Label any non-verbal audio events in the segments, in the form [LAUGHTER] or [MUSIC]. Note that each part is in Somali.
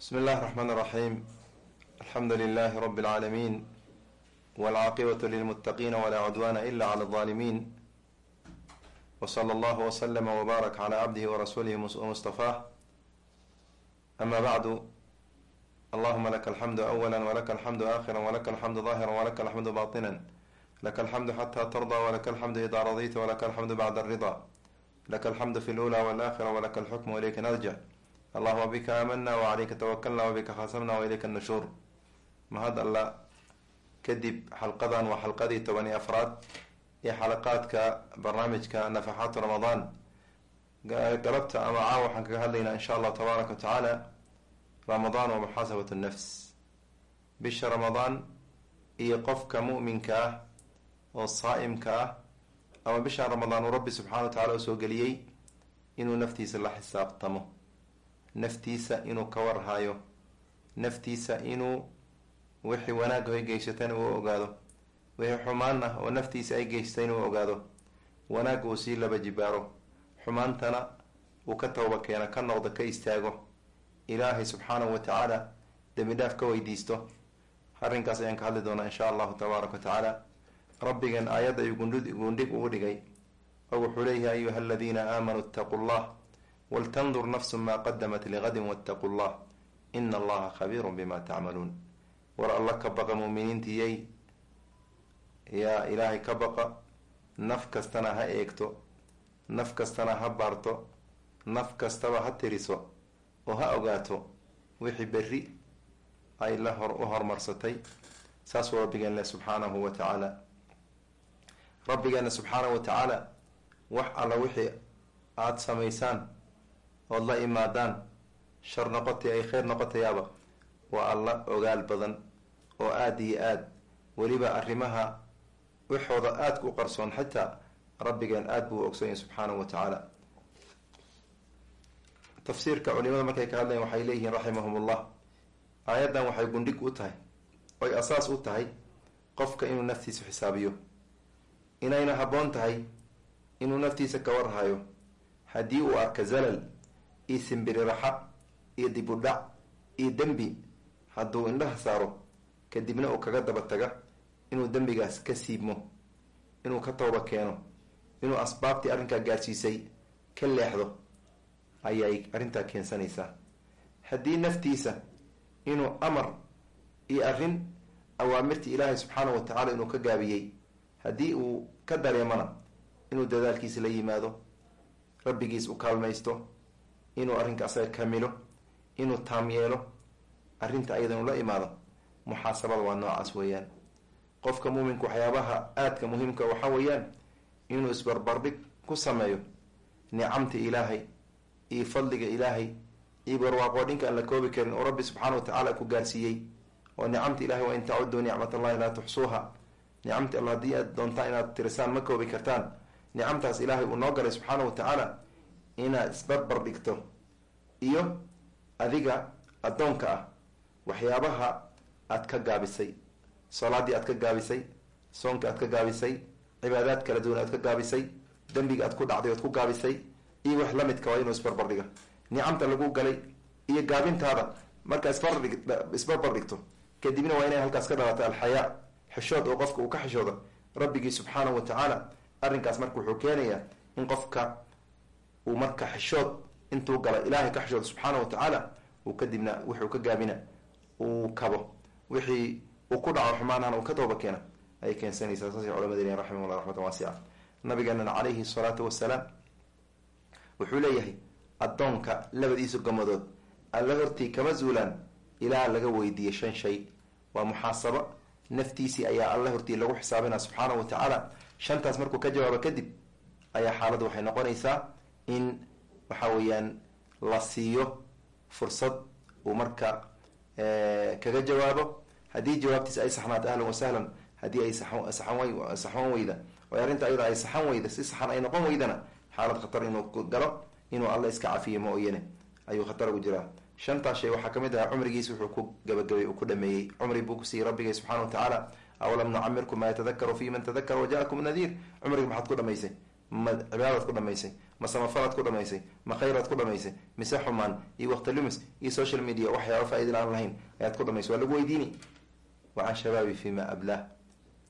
بسم الله الرحمن الرحيم الحمد لله رب العالمين والعاقبة للمتقين ولا عدوان إلا على الظالمين وصلى الله وسلم وبارك على عبده ورسوله ومصطفاه أما بعد اللهم لك الحمد أولا ولك الحمد آخرا ولك الحمد ظاهرا ولك الحمد باطنا لك الحمد حتى ترضى ولك الحمد إذا رضيت ولك الحمد بعد الرضا لك الحمد في الأولى والآخرة ولك الحكم وإlyk نرجع allahuma bika aamanaa wcalayka tawakalna wabika khaasamna wailayka nushuur mahad alla kadib xalqadan waa xalqadii toban iyo afraad ee xalaqaadka barnaamijka nafaxaatu ramadaan galabta ama caawa waxaan kaga hadlaynaa insha allahu tabaaraka wa tacaala ramadaan wa muxaasabatu nafs. Bisha ramadaan iyo qofka mu'minka ah oo saa'imka ah ama bishan ramadaan uu rabbi subxana wa tacala u soo geliyey inuu naftiisa la xisaabtamo naftiisa inuu ka warhayo naftiisa inuu wixii wanaagga ay geysatana uu ogaado wixii xumaan ah oo naftiisa ay geysatay inuu ogaado wanaagga uu sii laba jibaaro xumaantana uu ka tooba keena ka noqdo ka istaago. Ilaahay subxaanahu wa tacaala dhaaf ka weydiisto. Arrinkaas ayaan ka hadli doonaa insha allahu tabaaraka wa tacaala. Rabbigan aayadda ayuu gundhig ugu dhigay. Oo wuxuu leeyahay ayuha aladiina aamanuu itaquu llah waltandur nafsu maa qadamat ligadin wattaquu llah ina allaha khabiirun bima tacmaluun war alla ka baqa muuminiintiyay yaa ilaahay ka baqa naf kastana ha eegto naf kastana ha baarto naf kastaba ha tiriso oo ha ogaato wixii berri ay la hor u horumarsatay saasuu rabbigeen leh subxaanahu wa tacaala. Rabbigeena subxaanahu wa tacaala wax alla wixii aada samaysaan ood la imaadaan shar noqotay ay kheyr noqotayaaba waa alla ogaal badan oo aada iyo aad weliba arrimaha waxooda aadka u qarsoon xitaa rabbigeen aada buu ogsoonyahy subxaanahu wa tacaala. Tafsiirka culimada markay ka hadlayan waxay leeyihiin raximahumullah. Aayaddan waxay gundhig u tahay oy asaas u tahay qofka inuu naftiisa xisaabiyo. Inayna habboon tahay inuu naftiisa ka warhayo haddii uu arka zalal iyo simbiriraxa iyo dib u dhac iyo dembi. Hadduu indhaha saaro kadibna uu kaga daba taga inuu dembigaas ka siibmo inuu ka tooba keeno inuu asbaabtii arrinkaa gaarsiisay ka leexdo ayay arrintaa keensanaysaa. Haddii naftiisa inuu amar iyo arrin awaamirtii ilaahay subxaanahu wa tacaala inuu ka gaabiyey haddii uu ka dareemana inuu dadaalkiisa la yimaado rabbigiis u kaalmaysto inuu arrinka asaga kamilo inuu taam yeelo arrinta ayada inu la imaado muxaasabada waa noocaas weeyaan. Qofka muuminka waxyaabaha aadka muhiimka waxaa weeyaan inuu isbarbardhig ku sameeyo nicamta ilaahay iyo fadliga ilaahay iyo barwaaqoodhinka aan la koobi karin oo rabbi subxaana wa tacaala ku gaarsiiyey. Oo nicamta ilahay waa in tacuduu nicmat allahi laa tuxsuuha. Nicamta alla haddii aad doontaan inaad tirisaan ma koobi kartaan. Nicamtaas ilaahay uu noo galay subxaana wa tacaala inaad isbarbar dhigto iyo adiga addoonka ah waxyaabaha aad ka gaabisay salaadii aad ka gaabisay soonka aad ka gaabisay cibaadaad kala duwan aad ka gaabisay dembiga aad ku dhacday oad ku gaabisay iyo wax la midka waa inuu isbarbar dhiga nicamta lagu galay iyo gaabintaada markaa isbarbar dhigto kadibna waa inay halkaas ka dhalata alxayaa xishood oo qofka uu ka xishooda rabbigii subxaanahu wa tacaala arrinkaas marka wuxuu keenayaa in qofka uu marka xishood intuu gala ilaahay ka xishooda subxaana wa tacaala uu kadibna wuxuu ka gaabina uu kabo. Wixii uu ku dhaco xumaanahana uu ka tooba keena ayay keensanaysaa saasay culamada leeyihiin raximahullah raxmatan waasica nabigeenana calayhi salaatu wasalaam wuxuu leeyahay addoonka labadiisu gamadood alla hortii kama zuulaan ilaa laga weydiiyey shan shay. Waa muxaasabo naftiisii ayaa alla hortii lagu xisaabina subxaana wa tacaala. Shantaas markuu ka jawaabo kadib ayaa xaaladdu waxay noqonaysaa in waxa weeyaan la siiyo fursad uu marka kaga jawaabo. Haddii jawaabtiis ay saxnaato ahlan wa sahlan. Haddii ay saxan weyda. Oo arrinta ayada ay saxan weyda si saxan ay noqon weydana xaalad khatar inuu galo inuu alla iska cafiyo mooyane ayuu khatar ugu jiraa. Shantaas shay waxaa ka mid ahaa cumrigiis wuxuu ku gabagabay uu ku dhameeyey. Cumri buu kusiiyey rabbigay subxana wa tacaala awalam nucamirkum maa yatadakaru fi man tadakara wajaakum nadiir. Cumrigi maxaad ku dhamaysay? Ma cibaadaad ku dhamaysay ma samafalaad ku dhamaysay ma khayraad ku dhamaysay mise xumaan iyo waqti lumis iyo social media waxyaaba faa-idal aan lahayn ayaad ku dhamaysay waa lagu weydiini. Wa can shabaabi fima ablaah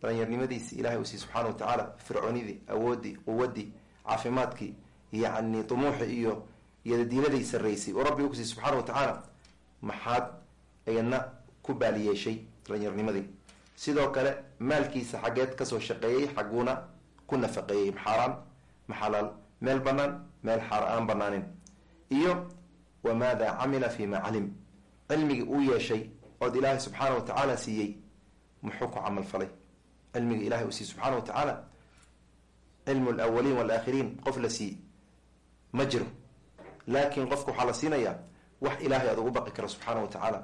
dhallinyarnimadiisi ilahay uu subxaana wa tacaala fircoonidii awoodii quwadii caafimaadkii yacni dumuuxi iyo iyodadiiladay sarraysay. Oo rabbi ukusii subxaana wa tacaala maxaad iyadna ku baaliyeeshay dhallinyarnimadii. Sidoo kale maalkiisa xaggeed ka soo shaqeeyey xaguuna ku nafaqeeyey maxaaraan maxalaal meel banaan meel xaar aan banaanin. Iyo wamaada camila fima calim. Cilmigii uu yeeshay ood ilaahay subxaana wa tacaala siiyey muxuu ku camal falay. Cilmiga ilahay uu siiyey subxaana wa tacaala cilmu lawaliin walaaakhiriin qof la siiy ma jiro. Laakiin qofka waxaa la siinayaa wax ilaahay aad ugu baqi karo subxaana wa tacaala.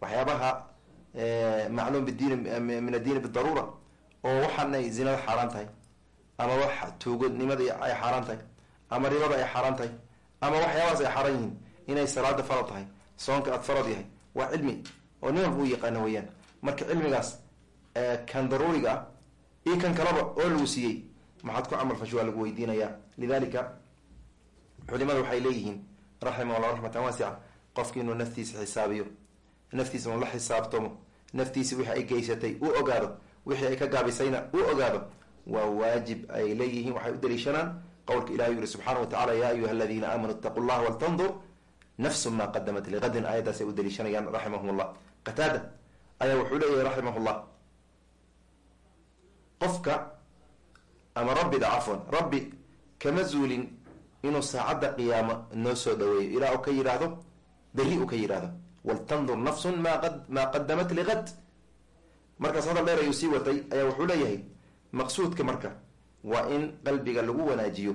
Waxyaabaha macluum bidiin min addiini bidaruura oo waxaanay zinada xaaraan tahay ama wax tuugodnimada ay xaaraan tahay. Ama ribada ay xaaraan tahay. Ama waxyaabahaas ay xaaraan yihiin. Inay salaada farad tahay. Soonka aad farad yahay. Waa cilmi oo nin walba u yaqaana weeyaan. Marka cilmigaas kan daruuriga ah iyo kan kalaba oo lagu siiyey maxaad ku camal fasho waa lagu weydiinayaa lidalika culimada waxay leeyihiin raximahullah raxmatan waasica qofki inuu naftiisa xisaabiyo. Naftiisa uu la xisaabtamo naftiisa wixii ay geysatay uu ogaado. Wixii ay ka gaabisayna uu ogaado waa waajib ay leeyihiin waxay u daliishanaan qowlka ilahi yuri subxana wa tacala ya ayuha aladiina aamanuu itaqu llaha waltandur nafsu ma qadamat liqadin aayaddaas ay u daliishanayaan raximahum llah qataada ayaa wuxuu leeyahay raximahullah qofka ama rabbiga cafwan rabbi kama zuulin inuu saacadda qiyaamo noo soo dhaweeyo. Ilaa uu ka yidhaahdo berri uu ka yidhaahdo waltandur nafsun ma maa qadamat liqad. Markaas hadal dheer ayuu sii watay ayaa wuxuu leeyahay maqsuudka marka waa in qalbiga lagu wanaajiyo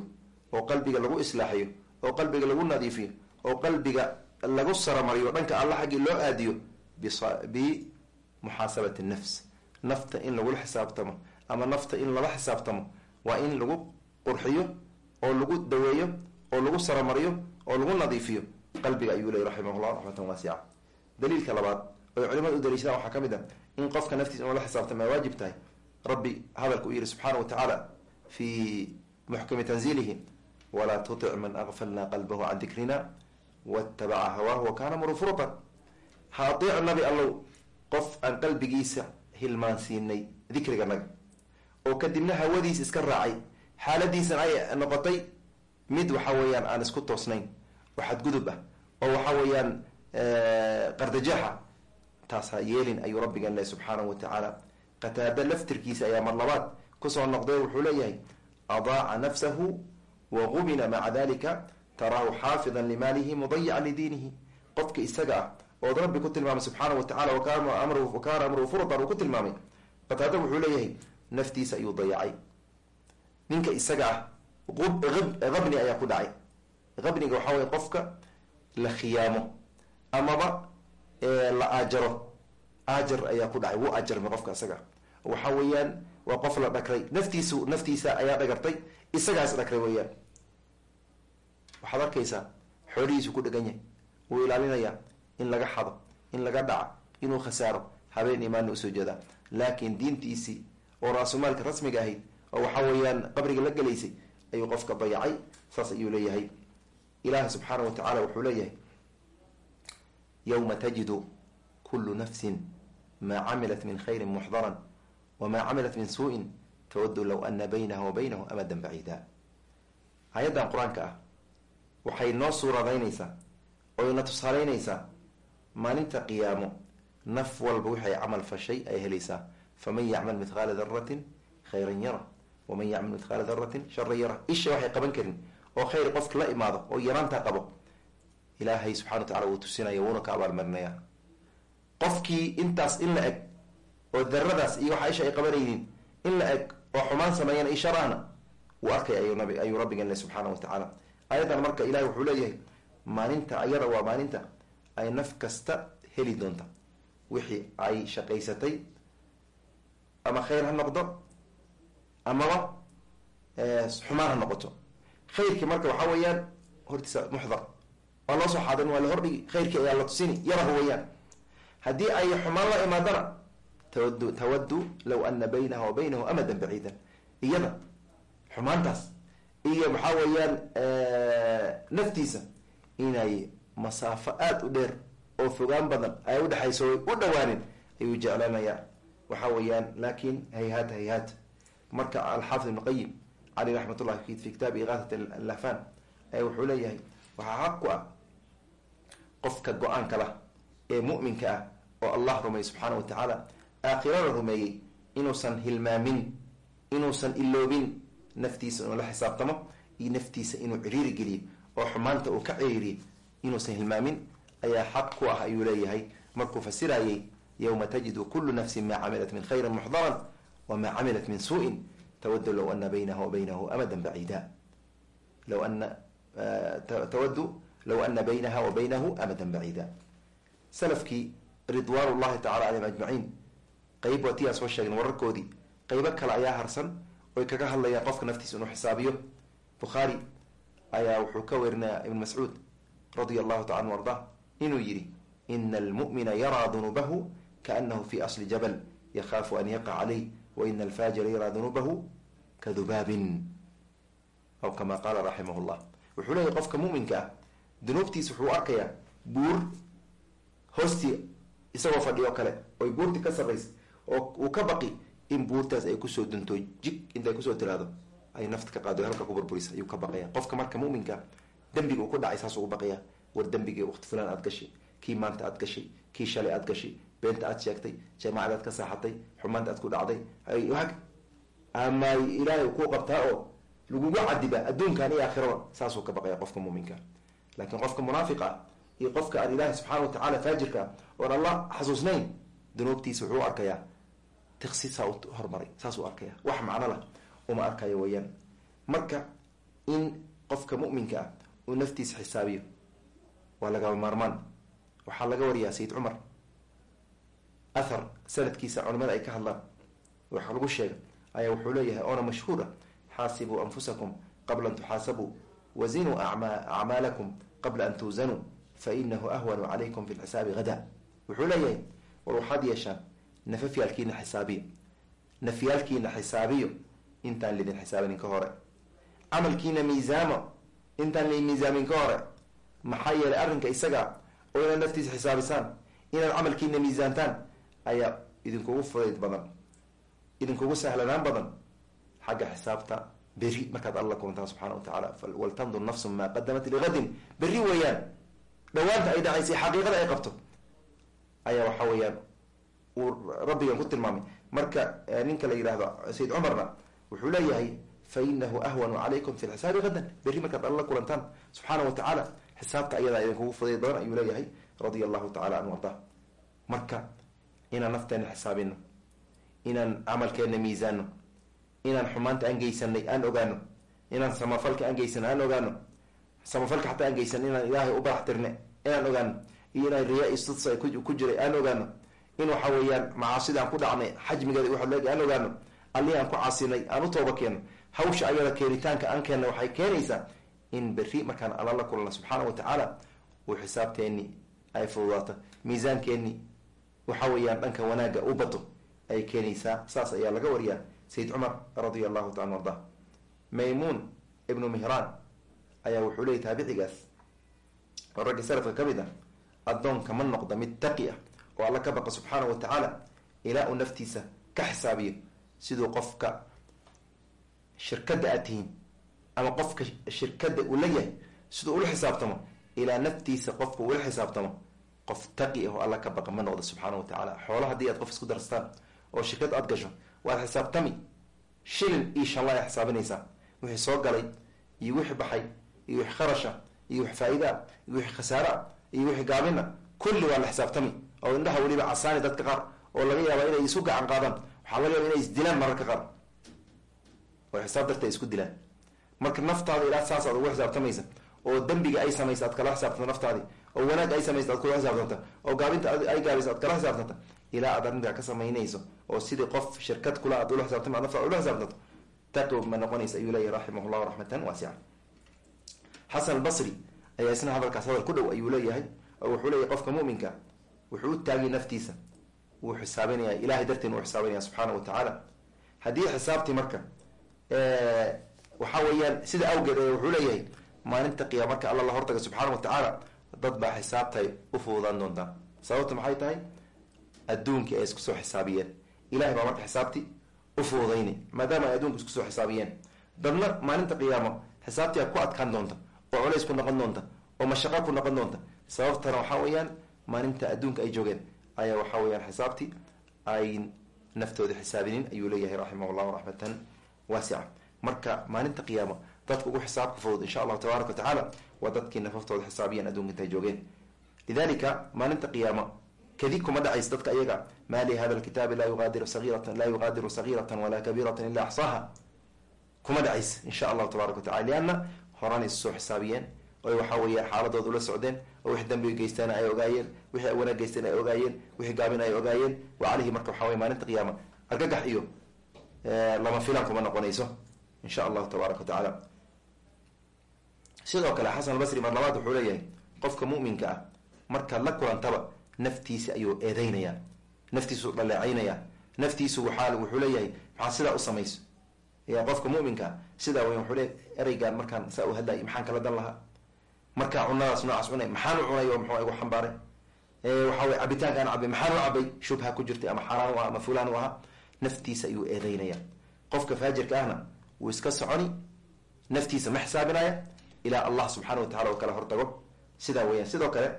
oo qalbiga lagu islaaxiyo oo qalbiga lagu nadiifiyo oo qalbiga lagu saramariyo dhanka alla xaggii loo aadiyo bimuxaasabati nafs. Nafta in lagula xisaabtamo ama nafta in lala xisaabtamo waa in lagu qurxiyo oo lagu daweeyo oo lagu saramariyo oo lagu nadiifiyo. Qalbiga ayuu leeyay raximahullah raxmatan waasica daliilka labaad oy culimada u daliishadaan waxaa ka mid a in qofka naftiisa inuu la xisaabtamo ay waajib tahay rabbi hadalka uu yihi subxaana wa tacaala fi muxkami tanziilihi walaa tutic man aqfalna qalbahu can dikrina watabaca hawaahu wa kaana muru furutan ha ateec nabi allow qof aan qalbigiisa hilmaansiinay dikriganaga oo kadibna hawadiisa iska raacay xaaladiisan ay noqotay mid waxa weeyaan aan isku toosnayn oo xadgudub ah oo waxa weeyaan qardajeexa taas ha yeelin ayuu rabbigan leh subxaanahu wa tacaala qataada laftirkiisa ayaa mar labaad ku soo noqday wuxuu leeyahay adaaca nafsahu wa gubina maca dalika taraahu xaafidan limaalihi mudayican lidiinihi. Qofka isaga ah ood rabbi ku tilmaamay subxaana wa tacala wakaana amruhu furtan uu ku tilmaamay qataada wuxuu leeyahay naftiisa ayuu dayacay. Ninka isaga ah qabni ayaa ku dhacay. Qabniga waxaa weye qofka la khiyaamo amaba la aajaro aajar ayaa ku dhacay wuu aajarmay qofka isaga. Waxa weeyaan waa qof la dhagray naftiisu naftiisa ayaa dhagartay isagaas dhagray weeyaan. Waxaad arkaysaa xoolihiisu ku dhegan yahay. Wuu ilaalinayaa in laga xado in laga dhaca inuu khasaaro. Habeen imaanna u soo jeedaa laakiin diintiisii oo raasumaalka rasmiga ahayd oo waxa weeyaan qabriga la gelaysay ayuu qofka dayacay saas ayuu leeyahay. Ilaahi subxaana wa tacala wuxuu leeyahay yowma tajidu kulu nafsin maa camilat min khayrin muxdaran wamaa camilat min suu-in tawadu low ana baynaha wa baynahu amadan baciida hay'addan qur'aanka ah waxay noo suuradaynaysaa oy na tusaaleynaysaa maalinta qiyaamo naf walba waxay camal fashay ay helaysaa faman yacmal mithqaala daratin khayran yara waman yacmal mithqaala daratin sharan yara isha waxay qaban karin oo khayr qofka la imaado oo yaraanta qabo ilaahay subxana wa tacala wuu tusinaya wuuna ka abaalmarinaya qofkii intaas in la eg oo daradaas iyo waxa isha ay qabanaynin in la eg oo xumaan sameeyana isharahna wuu arkay ayuu rabbigan le subxaana wa tacaala. Ayadan marka ilahay wuxuu leeyahay maalinta ayada waa maalinta ay naf kasta heli doonta. Wixii ay shaqaysatay ama khayr ha noqdo amaba xumaan ha noqoto. Khayrkii marka waxaa weeyaan hortiisa muxdar. Waa loo soo xaadin waa la hordhigi khayrkii ayaa la tusini yarahu weeyaan haddii ay xumaan la imaadana tawadu tawadu low ana baynaha wa baynahu amadan baciidan. Iyada xumaantaas. Iyo maxaa weeyaan naftiisa inay masaafo aada u dheer oo fogaan badan ay udhexayso u dhawaanin ayuu jeclaanayaa waxa weeyaan laakin hayhaat hayhaat marka alxaafid ibn qayim cali raxmat ullahi fi kitaabi iqaatat lahfan wuxuu leeyahay waxaa xaq ku ah qofka go'aanka lah ee mu'minka ah oo allah rumeeyey subxaana wa tacaala aakhirana rumeeyey inuusan hilmaamin inuusan iloobin naftiisa inuu la xisaabtamo iyo naftiisa inuu ciriiri geliyo oo xumaanta uu ka ciriiriyo inuusan hilmaamin ayaa xaq ku ah ayuu leeyahay. Markuu fasirayay yowma tajidu kulu nafsin maa camilat min khayrin muxdaran wamaa camilat min suuءin tawadu low ana baynaha wa baynahu amada baciida. Low ana tawadu low ana baynaha wa baynahu amadan baciida. Salafkii ridwaan llahi tacala calayhim ajmaciin. Qeyb waatiyaa soo sheegeen wararkoodii. Qeybo kale ayaa harsan oy kaga hadlayaan qofka naftiisa inuu xisaabiyo. Bukhaari ayaa wuxuu ka werinaya ibn mascuud radia allahu taala anu arda inuu yihi ina almu'mina yaraa dunuubahu kaanahu fi asli jabal yakhaafu an yaqa calayh wa ina alfaajira yaraa dunuubahu kadubaabin. Aw kama qaala raximah llah wuxuu leeyahy qofka muminka ah dunuubtiisa wuxuu arkayaa buur hoostii isagoo fadhiyo kale oy buurtii ka sarraysa oo uu ka baqi in buurtaas ay ku soo dunto jig intay ku soo tiraado ay nafta ka qaado halka ku burburisa ayuu ka baqaya. Qofka marka muminka dembiga uu ku dhacay saas ugu baqaya. War dembigii waqti fulaan aad gashay kii maanta aad gashay kii shalay aad gashay beenta aad sheegtay jaamacad aad ka saaxatay xumaanta aad ku dhacday. Ama ilaahay kuu qabtaa oo lagugu cadiba adduunkan iyo aakhirada saasuu ka baqaya qofka muminka laakiin qofka munaafiqa ah iyo qofka aan ilaahi subxaana wa tacala faajirka oon allah xasuusnayn dunuubtiisa wuxuu arkayaa. Tiqsi saa u hormaray saasuu arkaya wax macno lah uma arkayo weyaan. Marka in qofka muminka ah uu naftiisa xisaabiyo waa lagaba maarmaan. Waxaa laga wariyaa sayid cumar. Athar sanadkiisa culimada ay ka hadlaan. Waxa lagu sheega ayaa wuxuu leeyahay oona mashhuur ah xaasibuu anfusakum qabla an tuxaasabuu wazinuu acmaalakum qabla an tuusanuu fainahu ahwanu calaykum fi lxisaabi hada wuxuu leeyahay war waxaad yeeshaan nafafyaalkiina xisaabiyo nafyaalkiina xisaabiyo intaan lidin xisaabinin ka hore camalkiina miisaamo intaan lidin miisaamin ka hore maxaa yeelay arrinka isaga oo inaad naftiisa xisaabisaan inaad camalkiina miisaantaan ayaa idinkugu fudayd badan idinkugu sahlanaan badan xagga xisaabta beri markaad alla kulantaan subxana wa tacaala waltandur nafsu maa qadamat ligadin berri weeyaan dhawaanta ay dhacaysay xaqiiqada ay qabto. Ayaa waxa weeyaan uu rabbigan ku tilmaamay. Marka ninka la yidhahdo sayid cumarna wuxuu leeyahay fa inahu ahwanu calaykum fi lxisaabi hadan berri markaad alla kulantaan subxaana wa tacaala xisaabta ayadaa idinkugu fudayd badan ayuu leeyahay radia allahu tacala anhu arda marka inaan nafteena xisaabino inaan camalkeena miisaano inaan xumaanta aan geysanay aan ogaano inaan samafalka aan geysano aan ogaano samafalka xataa aan geysan inaan ilaahay u barax tirne inaan ogaano iyo inaan riyaa istudsa ku jiray aan ogaano in waxa weeyaan macaasida ku dhacnay xajmigeeda waxa leeg aan ogaano allihii aan ku caasinay aan u tooba keeno hawsha ayada keenitaanka aan keenna waxay keenaysaa in berri markaan alla la kulana subxaana wa tacaala uu xisaabteenni ay fududaato miisaankeeni waxa weeyaan dhanka wanaagga u bato ay keenaysaa. Saas ayaa laga wariyaa sayid cumar radia allahu taala arda maymuun ibnu mihraan ayaa wuxuu leeyay taabicigaas. Oo ragga salafka ka mid ah addoonka ma noqda mid taqi ah oo alla ka baqa subxaana wa tacaala ilaa uu naftiisa ka xisaabiyo siduu qofka shirkadda aad tihiin ama qofka shirkadda uu la yahay siduu ula xisaabtamo ilaa naftiisa qofka ula xisaabtamo qof taqi ah oo alla ka baqa ma noqda subxaana wa tacaala. Xoolo haddii aad qof isku darstaan oo shirkad aad gasho waad xisaabtami. Shilin iyo shanla ay xisaabinaysaa. Wixii soo galay iyo wixii baxay iyo wixii kharasha iyo wixii faa-idaa iyo wixii khasaaraa iyo wixii gaabina kulli waa la xisaabtami. Oo indhaha weliba casaani dadka qaar oo laga yaaba inay isu gacan qaadaan waxaa laga yaaba inay isdilaan mararka qaar. Oo xisaab darta isku dilaan. Marka naftaada ilaa saas aad ugu xisaabtamaysa oo dembiga ay samaysa aad kala xisaabtanta naftaadi oo wanaag ay samaysa aad kula xisaabtanta oo gaabinta ay gaabaysa aad kala xisaabtanta ilaa aad arrintaa ka samaynayso oo sidii qof shirkad kula aad ula xisaabtama ad naftaada ula xisaabtanto taqi ma noqonaysa ayuu leeyahy raximah raxmatan waasica xasan albasri ayaa isna hadalkaas hadal ku dhow ayuu leeyahay oo wuxuu leeyahy qofka muminka wuxuu u taagay naftiisa. Wuu xisaabinaya ilahay dartiin uu xisaabinaya subxaana wa tacaala haddii xisaabtii marka waxa weeyaan sida awgeed ee wuxuu leeyahay maalinta qiyaama marka alla la hortaga subxaana wa tacaala dad baa xisaabtay u fududaan doontaa sababta maxay tahay? Adduunkii ay isku soo xisaabiyeen. Ilahay baa marka xisaabti u fududayni maadaama ay adduunka isku soo xisaabiyeen. Dadna maalinta qiyaamo xisaabtiia ku adkaan doonta oo culays ku noqon doonta oo mashaqo ku noqon doonta. Sababtana waxaa weeyaan maalinta adduunka ay joogeen ayaa waxaa weyaan xisaabti ay naftooda xisaabinin ayuu leeyahay raximah llahu raxmatan waasica marka maalinta qiyaamo dadka ugu xisaabka fudud insha allahu tabaaraka wa tacaala waa dadkii nafaftooda xisaabiyeen adduunka intay joogeen. Lidalika maalinta qiyaamo kadi kuma dhacays dadka ayaga maa li hada lkitaabi laa yuaadiru sairatan laa yugaadiru sagiiratan walaa kabiiratan ila axsaaha kuma dhacays insha allahu tabaaraka wa tacala lianna horanay soo xisaabiyeen. Oy waxaa weeyaan xaaladooda ula socdeen oo wixii dambiga geystaan ay ogaayeen wixii wanaag geysteen ay ogaayeen wixii gaabin ay ogaayeen. Wa caleyhi marka waxa wey maalinta qiyaama. Argagax iyo lama filan kuma noqonayso insha allahu tabaaraka wa tacaala. Sidoo kale xasan albasri mar labaad wuxuu leeyahay qofka muminka ah markaad la kulantaba naftiisi ayuu eedeynaya naftiisu dhaleecaynaya naftiisu waaa wuxuu leeyahay maxaa sidaa u samayso ya qofka muminka sidaa wuxuu leeyahy ereygaan markaan saa u hadlay maxaan kala dan lahaa? Markaa cunadaas noocaas cunay maxaan u cunay muxuu igu xambaaray? Waxa wey cabitaankaan cabay maxaan cabay shubha ku jirtay ama xaaraan u aha ama fulaan u ahaa? Naftiisa ayuu eedeynaya qofka faajirka ahna wuu iska soconi naftiisa ma xisaabinaya ilaa allah subxaana wa tacala oo kala hortago. Sidaa weyaan sidoo kale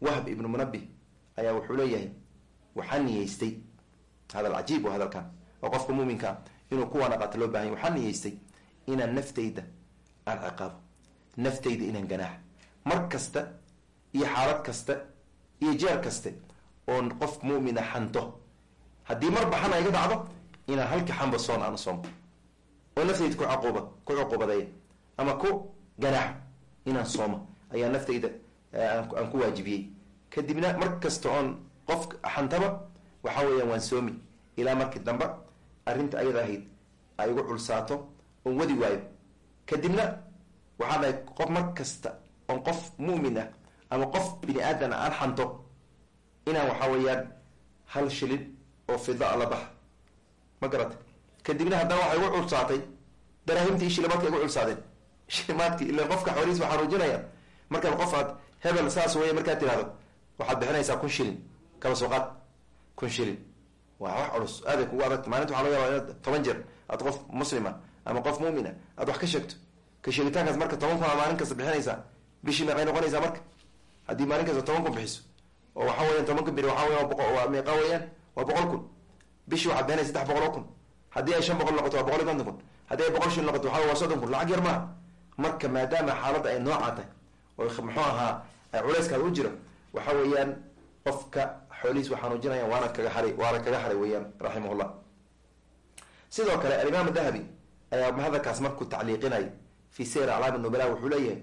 wahb ibnu munabih ayaa wuxuu leeyahay waxaa niyeystay hadal cajiib o hadalkan. Oo qofka muminkaa inuu kuwaana qaato loo bahanya waxaa niyeystay inaan naftayda aan ciqaabo naftayda inaan ganaax. Mar kasta iyo xaalad kasta iyo jeer kaste oon qof mumina xanto haddii mar baxan ay ga dhacdo inaan halka xamba soon aan soomo oo naftayda ku cuquuba ku cuquubadeeya ama ku ganaax inaan soomo. Ayaa naftayda aan ku waajibiyey. Kadibna mar kasta oon qof xantaba waxa weeyaan waan soomi. Ilaa markii dambe arrinta ayada ahayd ay igu culsaato oon wadi waayo kadibna waxaa dhahay qof mar kasta oon qof mu'min ah ama qof bini aadan aan xanto inaan waxaa weeyaan hal shilin oo fida la baxa ma garata kadibna haddana waxay igu culsaatay daraahimtii shilimaadka igu culsaadeen [LAUGHS] shilimaadkii ila qofka xoolihiis waa xanuujinaya markaad qof aad hebel saas weya markaad tirahdo waxaad bixinaysaa kun shilin. Kala soo qaad kun shilin waa wax culus. Aaday kugu adagta maalinta waxa laga yaaba inaad toban jeer aad qof muslima ama qof muumina aad wax ka sheegto. Ka sheegitaankaas marka toban kun aa maalin kasta bixinaysaa bishii meeqay noqonaysaa marka? Haddii maalin kasta toban kun bixiso. Oo waxa weyan tobanka biri waxa weya waa meeqa weeyaan waa boqol kun. Bishii waxaad bixinaysa saddex boqol oo kun. Haddii ay shan boqol noqoto waa boqol iyo konton kun. Haddii ay boqol shilin noqoto waxa waa soddon kun. Lacag yar maaha. Marka maadaama xaaladda ay noocaa tahay oo muxuu ahaa ay culayskaada u jiro waxa weeyaan qofka xoolihiis wa xanuujinayaan waana kaga haray waana kaga haray weeyaan raximahullah. Sidoo kale alimaam dahabi ayaa hadalkaas markuu tacliiqinay fi sayr aclaam nubala wuxuu leeyahay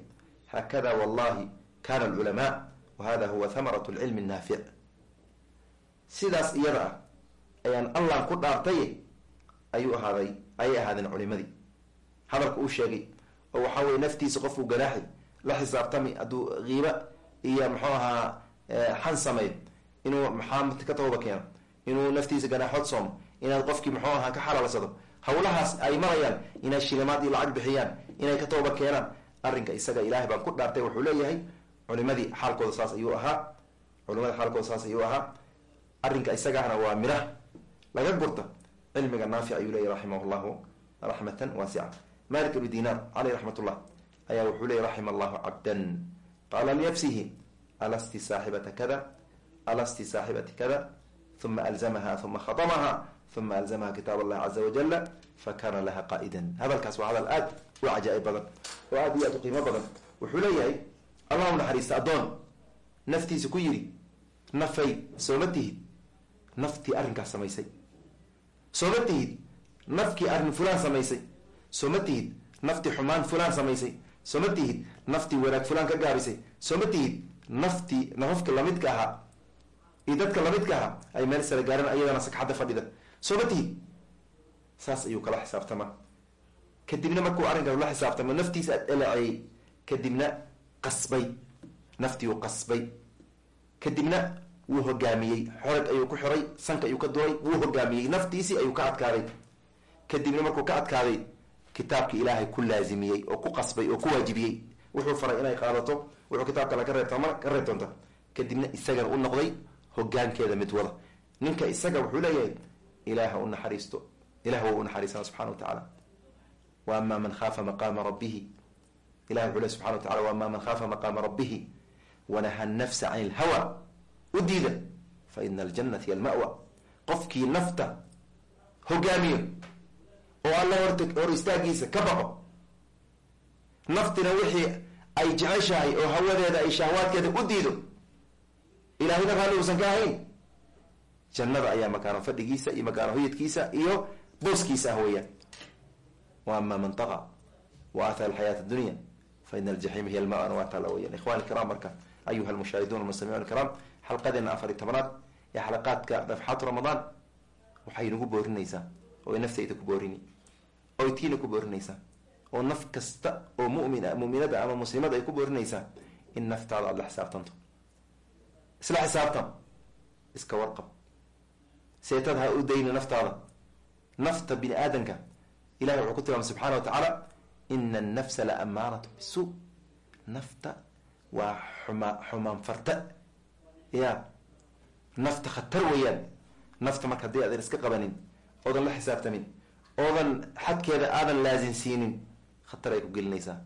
haakada wallahi kana alculamaa wa hada huwa hamarat lcilmi naafic sidaas iyada ah ayaan allah ku dhaartaye ayuu ahaaday ayay ahaadeen culimadii hadalka uu sheegay oo waxaa weye naftiisa qofuu ganaaxi la xisaabtami hadduu kiiba iyo muxuu ahaa xan sameeyo inuu maxaa ka tooba keeno? Inuu naftiisa ganaaxood soomo inaad qofkii muxuu ahaa ka xalaalsado hawlahaas ay marayaan inay shilimaad iyo lacag bixiyaan inay ka tooba keenaan? Arrinka isaga ilaahay baan ku dhaartay wuxuu leeyahay culimadii xaalkooda saas ayuu ahaa. Culimada xaalkooda saas ayuu ahaa. Arrinka isagahna waa mirah laga gurta. Cilmiga naafic ayuu leeyahy raximah llahu raxmatan waasica malik ibnu dinar caleyh raxmat ullah ayaa wuxuu leeyay raxima allahu cabdan qaala liyafsihi alasti saaxibata kada alasti saaxibati kada uma alzamaha uma khatamaha uma alzamaha kitaab allahi caza wajala fakana laha qaa'idan hadalkaas waa hadal aad u cajaa-ib badan oo aad iyo aad u qiimo badan wuxuu leeyahay allah u naxariista addoon naftiisa ku yidhi nafay sooma tihid naftii arrinkaas samaysay sooma tihid nafkii arrin fulaan samaysay sooma tihid naftii xumaan fulaan samaysay sooma tihid naftii wanaag fulaan ka gaabisay sooma tihid naftii nafafka lamidka ahaa iyo dadka lamidka ahaa ay meel sara gaaran ayadana sagxadda fadhida sooma tihid saas ayuu kala xisaabtama kadibna markuu arrinkaas la xisaabtamo naftiisa dhaleeceeyey kadibna qasbay. Naftiiu qasbay. Kadibna wuu hogaamiyey. Xorag ayuu ku xiray sanka ayuu ka duray wuu hogaamiyey. Naftiisii ayuu ka adkaaday. Kadibna markuu ka adkaaday kitaabki ilaahay ku laazimiyey oo ku qasbay oo ku waajibiyey. Wuxuu faray inay qaadato wuxuu kitaab kale ka reebtama ka reebtoonta kadibna isagana u noqday hogaankeeda mid wada. Ninka isaga wuxuu leeyahay ilaah u naxariisto ilah wa u naxariisana subxana wa tacaala. Wa ama man khaafa maqaama rabbihi. Ilah wuxuu le subxana wa tacala wa man khaafa maqaama rabbihi wanaha nafsa can ilhawa u diida fa ina aljanata hiy almawa. Qofkii nafta hogaamiyo oo alla horta hor istaagiisa ka baqo naftina wixii ay jeceshahay oo hawadeeda ay shahwaadkeeda u diido ilaahayna raalli uusan ka ahayn. Jannada ayaa makaano fadhigiisa iyo makaano hoyadkiisa iyo booskiisa ah wa ama man taqa wa athara alxayaat addunya fa ina aljaxiima hiy alma waa taala weyaan ikhwani kiram marka ayuha almushaahiduun almustamicuun alkiram xalqadeena afari tobanaad ee xalaqaadka nafxaatu ramadaan waxay nagu boorinaysaa oo naftayda ku boorini oy tiina ku boorinaysaa oo naf kasta oo mumin muminada ama muslimada ay ku boorinaysaa in naftaada aada la isla xisaabtan iska warqab. Seetad ha u dayni naftaada. Nafta bini aadamka ilahi wuxuu ku tilmaamay subxana wa tacaala ina annafsa la amaaratu bisuu nafta waa xuma xumaan farta ya nafta khatar weeyaan. Nafta marka haddii aadan iska qabanin oodan la xisaabtamin oodan xadkeeda aadan laasinsiinin khatar ay ku gelinaysaa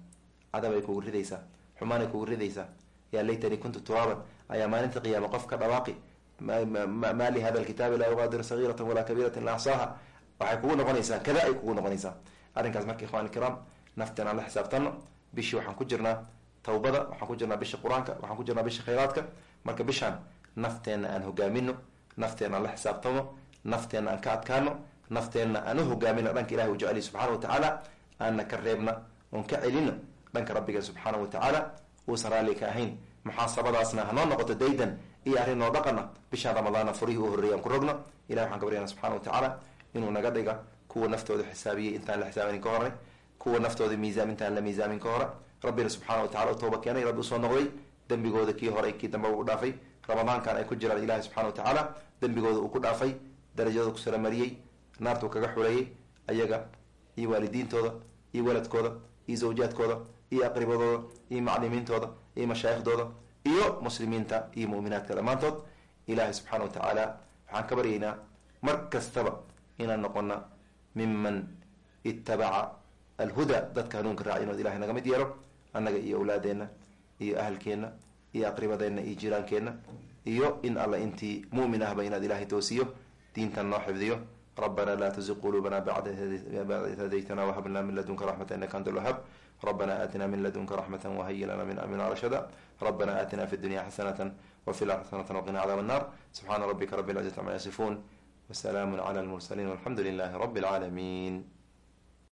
cadab ay kugu ridaysaa xumaan ay kugu ridaysaa. Yaa laytanii kuntu turaaban ayaa maalinta qiyaama qof ka dhawaaqi ma li hada lkitaabi laa yuqaadiru sagiirata walaa kabiirata ila axsaaha waxay kugu noqonaysaa kada ay kugu noqonaysaa. Arrinkaas marka ikhwani kiraam nafteen aan la xisaabtano bishii waxaan ku jirnaa tawbada waxaan ku jirnaa bisha qur'aanka waxaan ku jirnaa bisha khayraadka. Marka bishaan nafteenna aan hogaamino nafteenna aan la xisaabtamo nafteenna aan ka adkaano nafteenna aan u hogaamino dhanka ilahi u jeceliy subxana wa tacaala aanna ka reebna oon ka celino dhanka rabbiga subxaana wa tacaala. Uusan raalli ka ahayn muxaasabadaasna hanoo noqoto daydan iyo arrin noo dhaqana bishaan ramadaana furihii u horreeyay aan ku rogno. Ilahi waxaan ka baryana subxana wa tacaala inuu naga dhiga kuwa naftooda xisaabiyey intaan la xisaabanin ka hore kuwa naftooda miisaam intaan la miisaamin ka hore rabbina subxaana wa tacala u tooba keenay rabbi u soo noqday. Dembigooda kii hore kii dambe u dhaafay. Ramadaankan ay ku jiraan ilahi subxana wa tacaala. Dembigooda uu ku dhaafay darajadooda ku saramariyey naartuu kaga xuleeyey ayaga iyo waalidiintooda iyo waladkooda iyo zawjaadkooda iyo aqribadooda iyo macalimiintooda iyo mashaaiikhdooda iyo muslimiinta iyo muminaadka dhammaantood. Ilahay subxaana wa tacaala waxaan ka baryaynaa mar kastaba inaan noqona miman ittabaca alhuda dadka hanuunka raacay inood ilahay naga mid yeelo annaga iyo awlaadeenna iyo ahalkeenna iyo aqribadeenna iyo jiraankeenna iyo in alla intii mumin ahba inaad ilahay toosiyo diintan noo xifdiyo. Rabbana laa tuziq quluubana bacda id hadaytana wahablna min ladunka raxmata innaka anta lwahab ربنا آتنا من لدنك رحمة وهيئ لنا من أمرنا رشدا ربنا آتنا في الدنيا حسنة وفي الآخرة حسنة وقنا عذاب النار سبحان ربك رب العزة عما يصفون وسلام على المرسلين والحمد لله رب العالمين